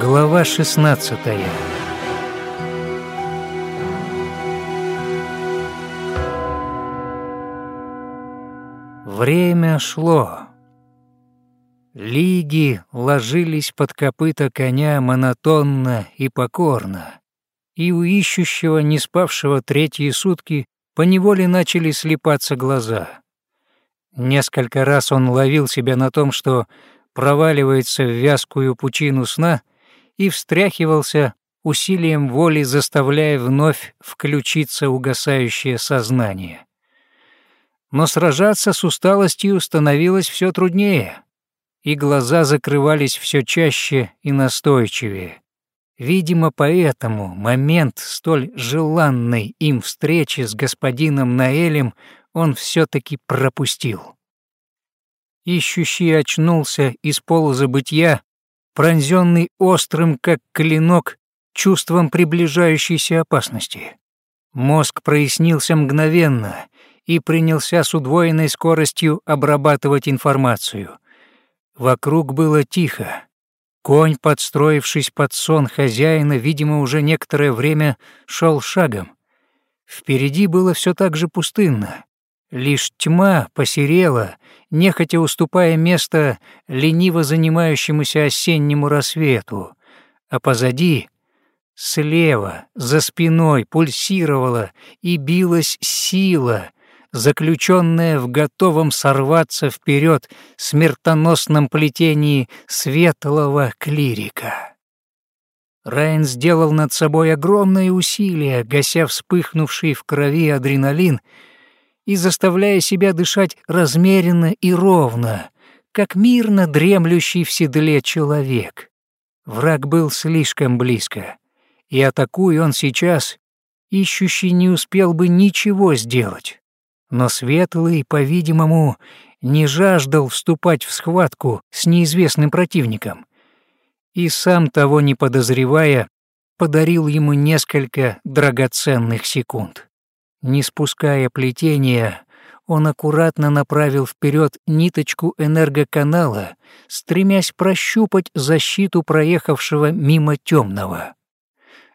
Глава 16 Время шло. Лиги ложились под копыта коня монотонно и покорно, и у ищущего, не спавшего третьи сутки, поневоле начали слепаться глаза. Несколько раз он ловил себя на том, что проваливается в вязкую пучину сна и встряхивался усилием воли, заставляя вновь включиться угасающее сознание. Но сражаться с усталостью становилось все труднее, и глаза закрывались все чаще и настойчивее. Видимо, поэтому момент столь желанной им встречи с господином Наэлем он все-таки пропустил. Ищущий очнулся из полузабытия, пронзенный острым, как клинок, чувством приближающейся опасности. Мозг прояснился мгновенно и принялся с удвоенной скоростью обрабатывать информацию. Вокруг было тихо. Конь, подстроившись под сон хозяина, видимо, уже некоторое время шел шагом. Впереди было все так же пустынно. Лишь тьма посерела, нехотя уступая место лениво занимающемуся осеннему рассвету, а позади, слева, за спиной пульсировала и билась сила, заключенная в готовом сорваться вперед смертоносном плетении светлого клирика. Райан сделал над собой огромное усилие, гася вспыхнувший в крови адреналин и заставляя себя дышать размеренно и ровно, как мирно дремлющий в седле человек. Враг был слишком близко, и атакуя он сейчас, ищущий не успел бы ничего сделать. Но Светлый, по-видимому, не жаждал вступать в схватку с неизвестным противником и, сам того не подозревая, подарил ему несколько драгоценных секунд. Не спуская плетения, он аккуратно направил вперед ниточку энергоканала, стремясь прощупать защиту проехавшего мимо темного.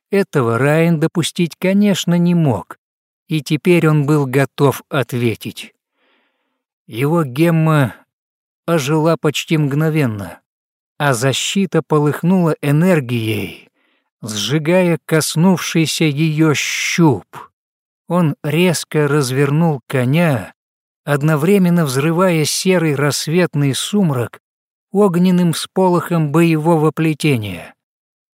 Этого Райан допустить, конечно, не мог, и теперь он был готов ответить. Его гемма ожила почти мгновенно, а защита полыхнула энергией, сжигая коснувшийся ее щуп. Он резко развернул коня, одновременно взрывая серый рассветный сумрак огненным сполохом боевого плетения.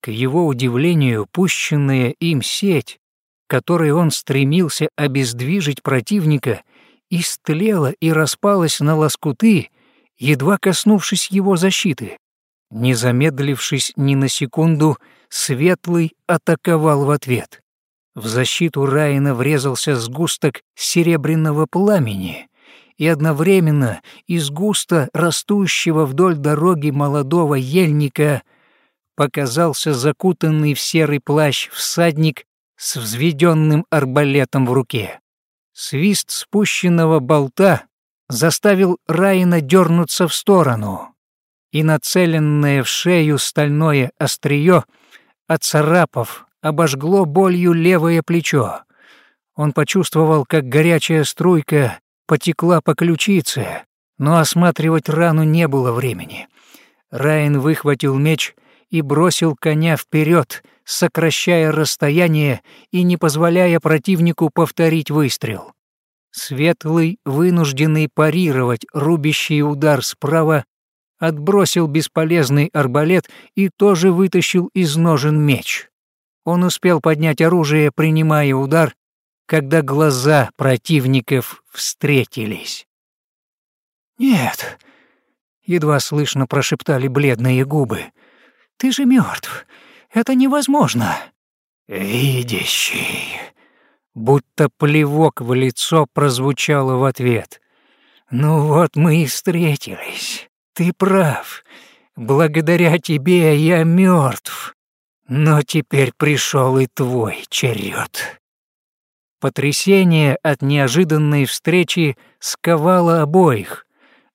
К его удивлению, пущенная им сеть которой он стремился обездвижить противника, истлела и распалась на лоскуты, едва коснувшись его защиты. Не замедлившись ни на секунду, Светлый атаковал в ответ. В защиту Райана врезался сгусток серебряного пламени, и одновременно из густо растущего вдоль дороги молодого ельника показался закутанный в серый плащ всадник с взведенным арбалетом в руке. Свист спущенного болта заставил Райна дернуться в сторону, и нацеленное в шею стальное острие, отцарапав, обожгло болью левое плечо. Он почувствовал, как горячая струйка потекла по ключице, но осматривать рану не было времени. Райан выхватил меч и бросил коня вперед, сокращая расстояние и не позволяя противнику повторить выстрел. Светлый, вынужденный парировать рубящий удар справа, отбросил бесполезный арбалет и тоже вытащил из ножен меч. Он успел поднять оружие, принимая удар, когда глаза противников встретились. «Нет», — едва слышно прошептали бледные губы, — «ты же мертв. Это невозможно. Видящий. Будто плевок в лицо прозвучало в ответ. Ну вот мы и встретились. Ты прав. Благодаря тебе я мертв. Но теперь пришел и твой черед. Потрясение от неожиданной встречи сковало обоих,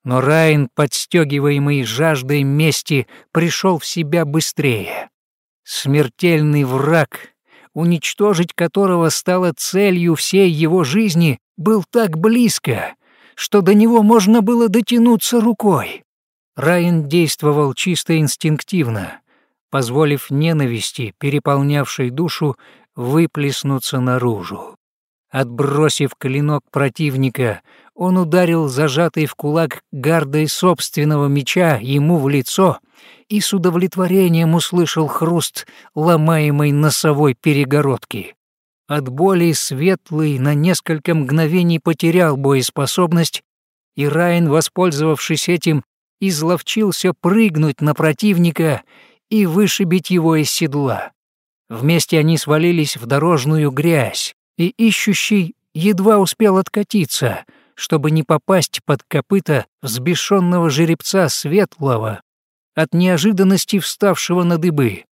но Райн, подстегиваемый жаждой мести, пришел в себя быстрее. Смертельный враг, уничтожить которого стало целью всей его жизни, был так близко, что до него можно было дотянуться рукой. Райан действовал чисто инстинктивно, позволив ненависти, переполнявшей душу, выплеснуться наружу. Отбросив клинок противника, он ударил зажатый в кулак гардой собственного меча ему в лицо и с удовлетворением услышал хруст ломаемой носовой перегородки. От боли Светлый на несколько мгновений потерял боеспособность, и Райан, воспользовавшись этим, изловчился прыгнуть на противника и вышибить его из седла. Вместе они свалились в дорожную грязь, и ищущий едва успел откатиться, чтобы не попасть под копыта взбешенного жеребца Светлого, от неожиданности вставшего на дыбы.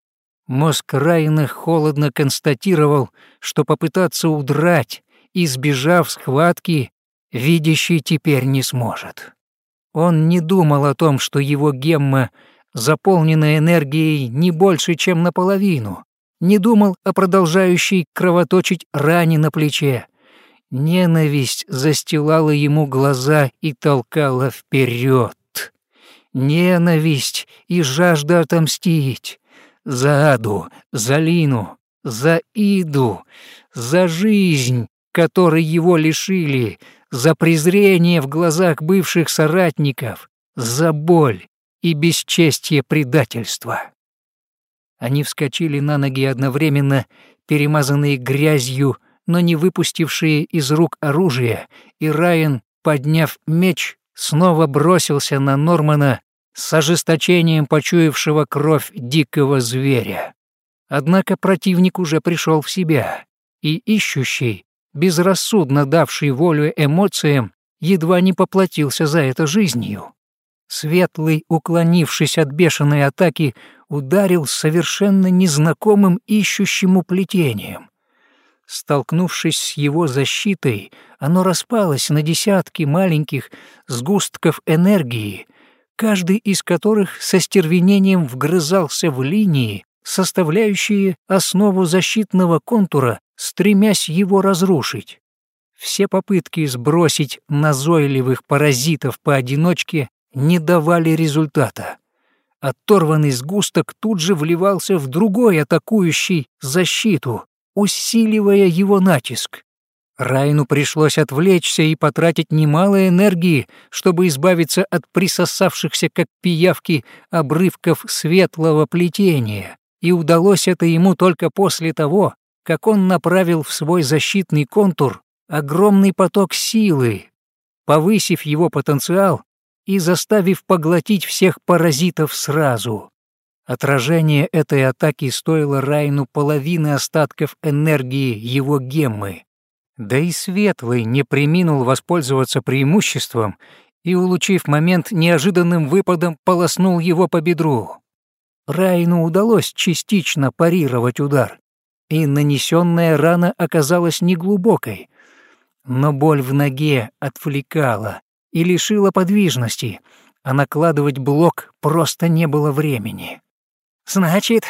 Мозг Райана холодно констатировал, что попытаться удрать, избежав схватки, видящий теперь не сможет. Он не думал о том, что его гемма заполнена энергией не больше, чем наполовину, не думал о продолжающей кровоточить ране на плече. Ненависть застилала ему глаза и толкала вперед. Ненависть и жажда отомстить. За Аду, за Лину, за Иду, за жизнь, которой его лишили, за презрение в глазах бывших соратников, за боль и бесчестие предательства. Они вскочили на ноги одновременно, перемазанные грязью, но не выпустившие из рук оружие, и Райан, подняв меч, снова бросился на Нормана с ожесточением почуявшего кровь дикого зверя. Однако противник уже пришел в себя, и ищущий, безрассудно давший волю эмоциям, едва не поплатился за это жизнью. Светлый, уклонившись от бешеной атаки, ударил совершенно незнакомым ищущему плетением. Столкнувшись с его защитой, оно распалось на десятки маленьких сгустков энергии, каждый из которых со стервенением вгрызался в линии, составляющие основу защитного контура, стремясь его разрушить. Все попытки сбросить назойливых паразитов поодиночке не давали результата. Оторванный сгусток тут же вливался в другой атакующий защиту, усиливая его натиск. Райну пришлось отвлечься и потратить немало энергии, чтобы избавиться от присосавшихся как пиявки обрывков светлого плетения, и удалось это ему только после того, как он направил в свой защитный контур огромный поток силы, повысив его потенциал и заставив поглотить всех паразитов сразу. Отражение этой атаки стоило Райну половины остатков энергии его геммы. Да и Светлый не приминул воспользоваться преимуществом и, улучив момент, неожиданным выпадом полоснул его по бедру. Райну удалось частично парировать удар, и нанесенная рана оказалась неглубокой, но боль в ноге отвлекала и лишила подвижности, а накладывать блок просто не было времени. «Значит,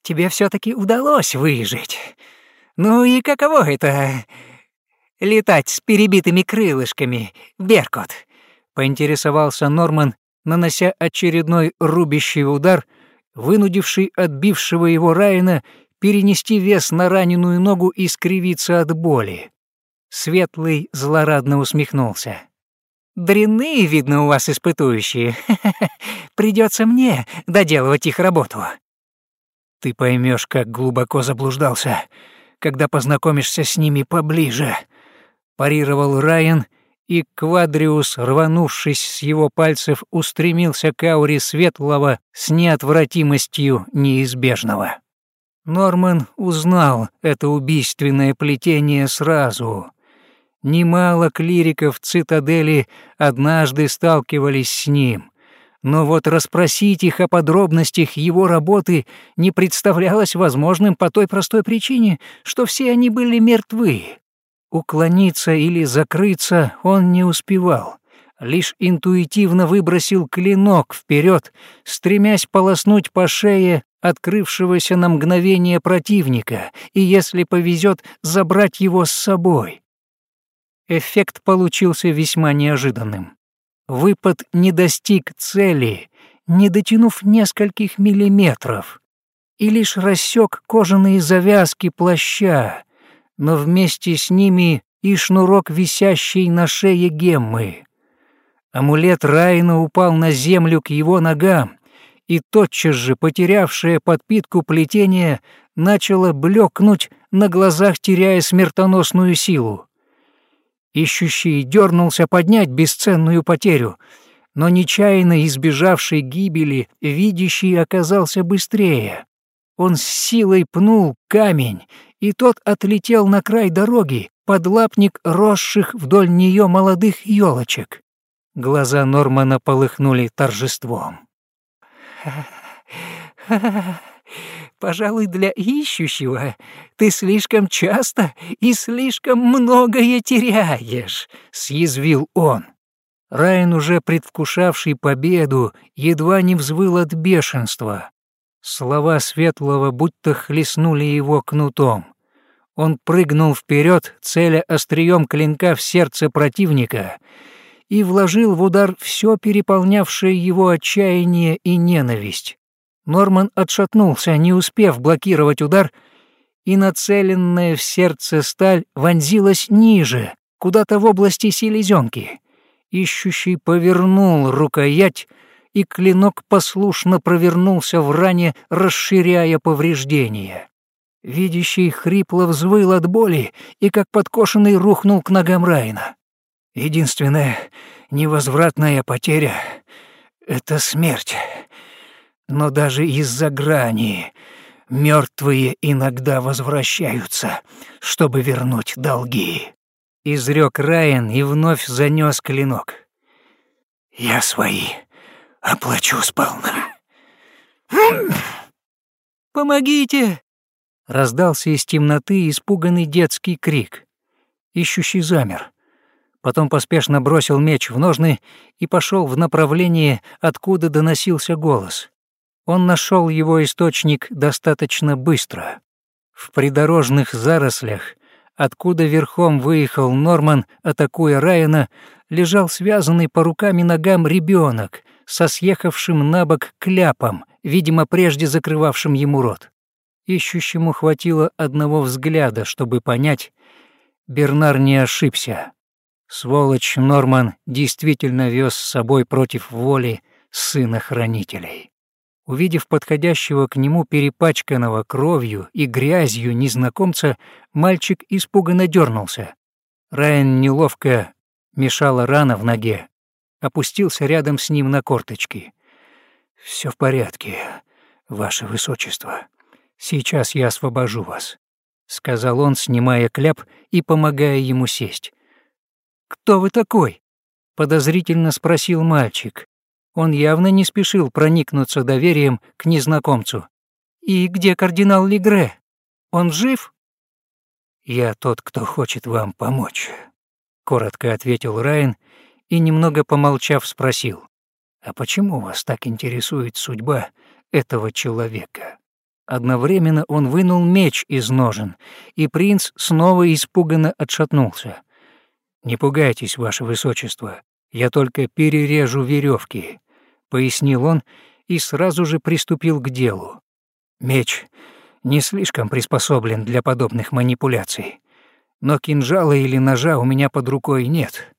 тебе все таки удалось выжить. Ну и каково это — летать с перебитыми крылышками, Беркут?» — поинтересовался Норман, нанося очередной рубящий удар, вынудивший отбившего его Райана перенести вес на раненую ногу и скривиться от боли. Светлый злорадно усмехнулся. Дрянные, видно, у вас испытующие. Придется мне доделывать их работу. Ты поймешь, как глубоко заблуждался, когда познакомишься с ними поближе. Парировал Райан, и Квадриус, рванувшись с его пальцев, устремился к ауре светлого с неотвратимостью неизбежного. Норман узнал это убийственное плетение сразу, Немало клириков цитадели однажды сталкивались с ним, но вот расспросить их о подробностях его работы не представлялось возможным по той простой причине, что все они были мертвы. Уклониться или закрыться он не успевал, лишь интуитивно выбросил клинок вперед, стремясь полоснуть по шее открывшегося на мгновение противника и, если повезет, забрать его с собой. Эффект получился весьма неожиданным. Выпад не достиг цели, не дотянув нескольких миллиметров, и лишь рассек кожаные завязки плаща, но вместе с ними и шнурок, висящий на шее Геммы. Амулет Райна упал на землю к его ногам, и тотчас же потерявшее подпитку плетение начало блекнуть на глазах, теряя смертоносную силу. Ищущий дернулся поднять бесценную потерю, но нечаянно избежавший гибели видящий оказался быстрее. Он с силой пнул камень, и тот отлетел на край дороги, под лапник росших вдоль нее молодых елочек. Глаза Нормана полыхнули торжеством. Пожалуй, для ищущего ты слишком часто и слишком многое теряешь», — съязвил он. Райан, уже предвкушавший победу, едва не взвыл от бешенства. Слова Светлого будто хлестнули его кнутом. Он прыгнул вперед, целя острием клинка в сердце противника, и вложил в удар все переполнявшее его отчаяние и ненависть. Норман отшатнулся, не успев блокировать удар, и нацеленная в сердце сталь вонзилась ниже, куда-то в области селезенки. Ищущий повернул рукоять, и клинок послушно провернулся в ране, расширяя повреждения. Видящий хрипло взвыл от боли и, как подкошенный, рухнул к ногам Райна. Единственная невозвратная потеря — это смерть. Но даже из-за грани мертвые иногда возвращаются, чтобы вернуть долги. Изрек Райан и вновь занес клинок. Я свои оплачу сполна. «Помогите!» — раздался из темноты испуганный детский крик. Ищущий замер. Потом поспешно бросил меч в ножны и пошел в направлении, откуда доносился голос. Он нашел его источник достаточно быстро. В придорожных зарослях, откуда верхом выехал Норман, атакуя Райана, лежал связанный по рукам и ногам ребенок со съехавшим на бок кляпом, видимо, прежде закрывавшим ему рот. Ищущему хватило одного взгляда, чтобы понять, Бернар не ошибся. Сволочь Норман действительно вез с собой против воли сына хранителей. Увидев подходящего к нему перепачканного кровью и грязью незнакомца, мальчик испуганно дернулся. Райан неловко мешала рана в ноге, опустился рядом с ним на корточки. Все в порядке, ваше высочество. Сейчас я освобожу вас», — сказал он, снимая кляп и помогая ему сесть. «Кто вы такой?» — подозрительно спросил мальчик, он явно не спешил проникнуться доверием к незнакомцу. «И где кардинал Легре? Он жив?» «Я тот, кто хочет вам помочь», — коротко ответил Райан и, немного помолчав, спросил. «А почему вас так интересует судьба этого человека?» Одновременно он вынул меч из ножен, и принц снова испуганно отшатнулся. «Не пугайтесь, ваше высочество, я только перережу веревки. — пояснил он и сразу же приступил к делу. «Меч не слишком приспособлен для подобных манипуляций, но кинжала или ножа у меня под рукой нет,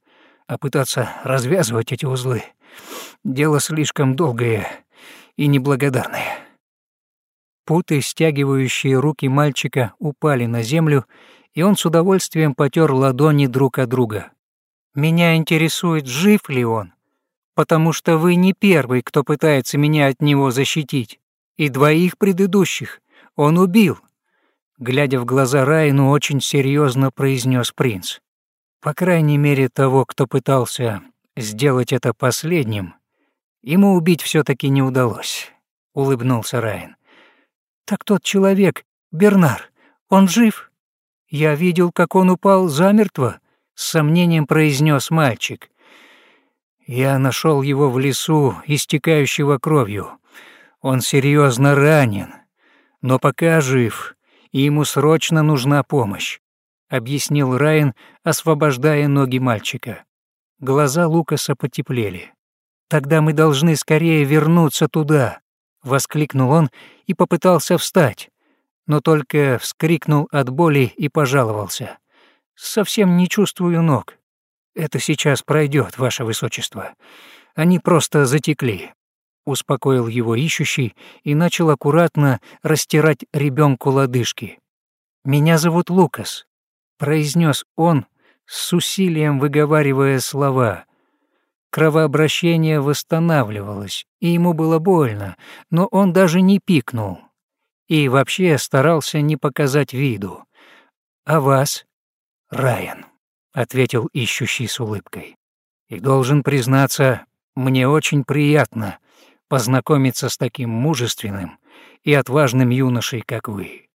а пытаться развязывать эти узлы — дело слишком долгое и неблагодарное». Путы, стягивающие руки мальчика, упали на землю, и он с удовольствием потер ладони друг от друга. «Меня интересует, жив ли он?» Потому что вы не первый, кто пытается меня от него защитить, и двоих предыдущих он убил», глядя в глаза Райну, очень серьезно произнес принц. По крайней мере, того, кто пытался сделать это последним, ему убить все таки не удалось, улыбнулся Райан. Так тот человек, Бернар, он жив? Я видел, как он упал замертво, с сомнением произнес мальчик. Я нашел его в лесу, истекающего кровью. Он серьезно ранен, но пока жив, и ему срочно нужна помощь», — объяснил Райан, освобождая ноги мальчика. Глаза Лукаса потеплели. «Тогда мы должны скорее вернуться туда», — воскликнул он и попытался встать, но только вскрикнул от боли и пожаловался. «Совсем не чувствую ног. Это сейчас пройдет, ваше высочество. Они просто затекли». Успокоил его ищущий и начал аккуратно растирать ребенку лодыжки. «Меня зовут Лукас», — произнес он, с усилием выговаривая слова. Кровообращение восстанавливалось, и ему было больно, но он даже не пикнул. И вообще старался не показать виду. «А вас?» «Райан», — ответил ищущий с улыбкой. «И должен признаться, мне очень приятно познакомиться с таким мужественным и отважным юношей, как вы».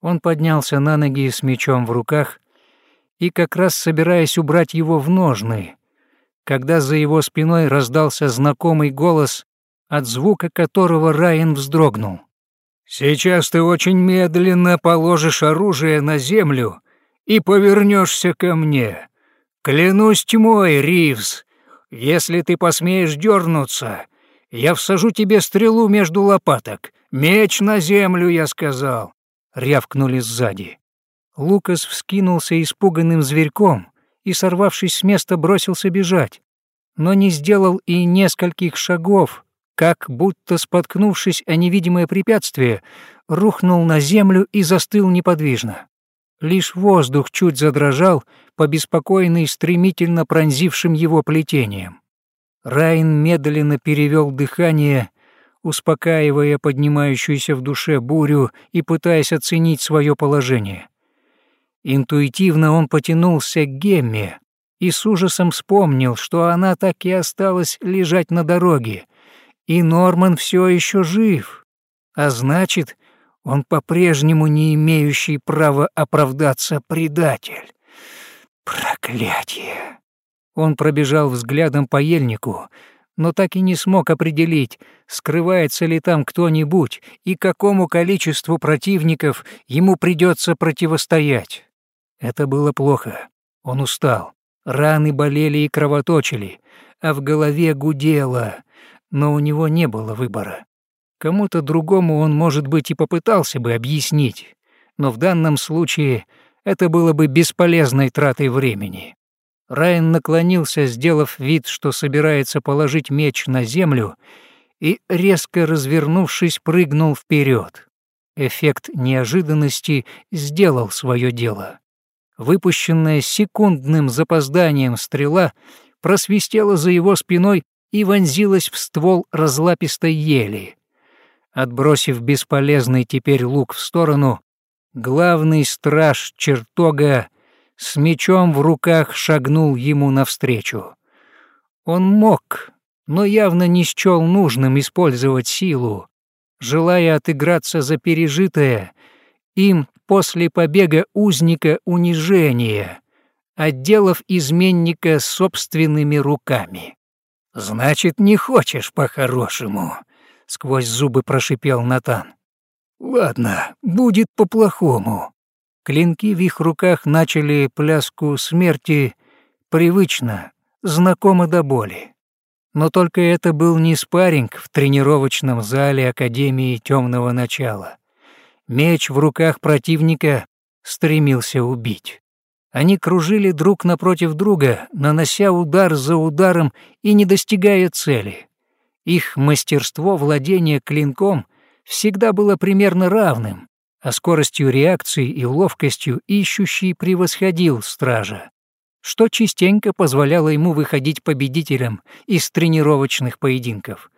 Он поднялся на ноги с мечом в руках и как раз собираясь убрать его в ножны, когда за его спиной раздался знакомый голос, от звука которого Райан вздрогнул. «Сейчас ты очень медленно положишь оружие на землю и повернешься ко мне. Клянусь тьмой, Ривз, если ты посмеешь дернуться, я всажу тебе стрелу между лопаток. Меч на землю, я сказал!» — рявкнули сзади. Лукас вскинулся испуганным зверьком и, сорвавшись с места, бросился бежать, но не сделал и нескольких шагов, как, будто споткнувшись о невидимое препятствие, рухнул на землю и застыл неподвижно. Лишь воздух чуть задрожал, побеспокоенный стремительно пронзившим его плетением. Райн медленно перевел дыхание, успокаивая поднимающуюся в душе бурю и пытаясь оценить свое положение. Интуитивно он потянулся к Гемме и с ужасом вспомнил, что она так и осталась лежать на дороге, и Норман все еще жив, а значит, он по-прежнему не имеющий права оправдаться предатель. Проклятие! Он пробежал взглядом по ельнику, но так и не смог определить, скрывается ли там кто-нибудь и какому количеству противников ему придется противостоять. Это было плохо. Он устал. Раны болели и кровоточили, а в голове гудело, но у него не было выбора. Кому-то другому он, может быть, и попытался бы объяснить, но в данном случае это было бы бесполезной тратой времени. Райан наклонился, сделав вид, что собирается положить меч на землю, и, резко развернувшись, прыгнул вперед. Эффект неожиданности сделал свое дело. Выпущенная секундным запозданием стрела просвистела за его спиной и вонзилась в ствол разлапистой ели. Отбросив бесполезный теперь лук в сторону, главный страж чертога с мечом в руках шагнул ему навстречу. Он мог, но явно не счел нужным использовать силу, желая отыграться за пережитое им после побега узника унижение, отделав изменника собственными руками. «Значит, не хочешь по-хорошему», — сквозь зубы прошипел Натан. «Ладно, будет по-плохому. Клинки в их руках начали пляску смерти привычно, знакомо до боли. Но только это был не спарринг в тренировочном зале Академии Темного Начала. Меч в руках противника стремился убить. Они кружили друг напротив друга, нанося удар за ударом и не достигая цели. Их мастерство владения клинком всегда было примерно равным, а скоростью реакции и ловкостью ищущий превосходил стража, что частенько позволяло ему выходить победителем из тренировочных поединков.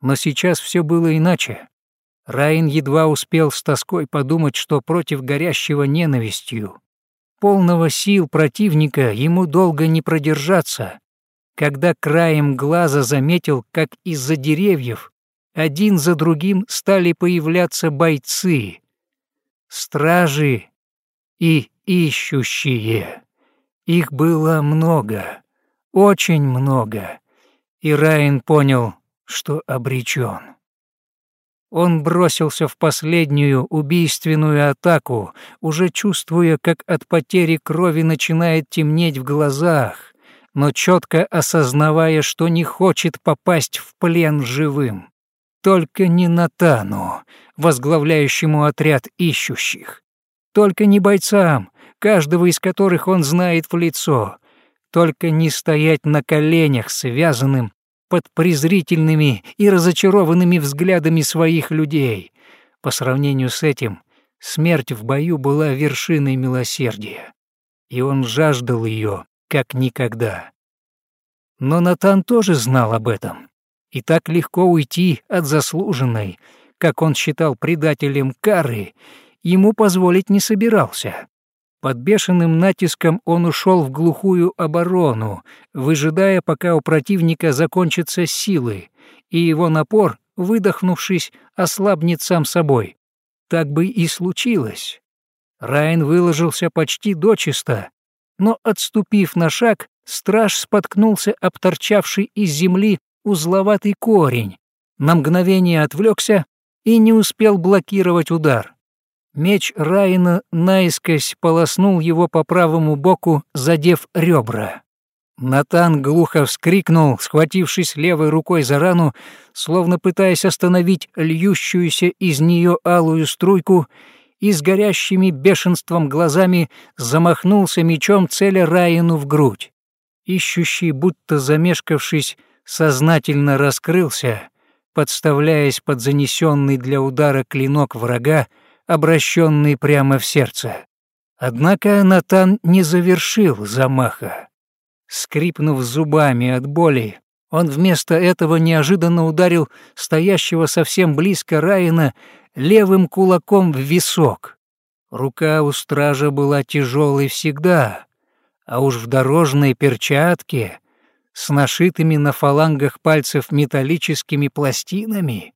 Но сейчас все было иначе. Райн едва успел с тоской подумать, что против горящего ненавистью, полного сил противника ему долго не продержаться, когда краем глаза заметил, как из-за деревьев один за другим стали появляться бойцы, стражи и ищущие. Их было много, очень много, и Райан понял, что обречен. Он бросился в последнюю убийственную атаку, уже чувствуя, как от потери крови начинает темнеть в глазах, но четко осознавая, что не хочет попасть в плен живым. Только не Натану, возглавляющему отряд ищущих. Только не бойцам, каждого из которых он знает в лицо. Только не стоять на коленях, связанным под презрительными и разочарованными взглядами своих людей. По сравнению с этим, смерть в бою была вершиной милосердия, и он жаждал ее как никогда. Но Натан тоже знал об этом, и так легко уйти от заслуженной, как он считал предателем кары, ему позволить не собирался. Под бешеным натиском он ушел в глухую оборону, выжидая, пока у противника закончатся силы, и его напор, выдохнувшись, ослабнет сам собой. Так бы и случилось. Райан выложился почти дочисто, но, отступив на шаг, страж споткнулся об торчавший из земли узловатый корень, на мгновение отвлекся и не успел блокировать удар. Меч Райна наискось полоснул его по правому боку, задев ребра. Натан глухо вскрикнул, схватившись левой рукой за рану, словно пытаясь остановить льющуюся из нее алую струйку, и с горящими бешенством глазами замахнулся мечом целя Райану в грудь. Ищущий, будто замешкавшись, сознательно раскрылся, подставляясь под занесенный для удара клинок врага, обращенный прямо в сердце. Однако Натан не завершил замаха. Скрипнув зубами от боли, он вместо этого неожиданно ударил стоящего совсем близко Райана левым кулаком в висок. Рука у стража была тяжелой всегда, а уж в дорожной перчатке с нашитыми на фалангах пальцев металлическими пластинами.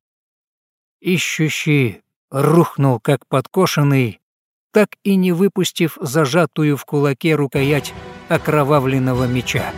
Ищущий рухнул как подкошенный, так и не выпустив зажатую в кулаке рукоять окровавленного меча.